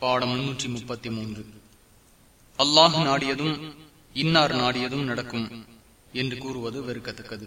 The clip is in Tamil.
பாடம் முன்னூற்றி முப்பத்தி மூன்று அல்லாஹ் நாடியதும் இன்னார் நாடியதும் நடக்கும் என்று கூறுவது வெறுக்கத்தக்கது.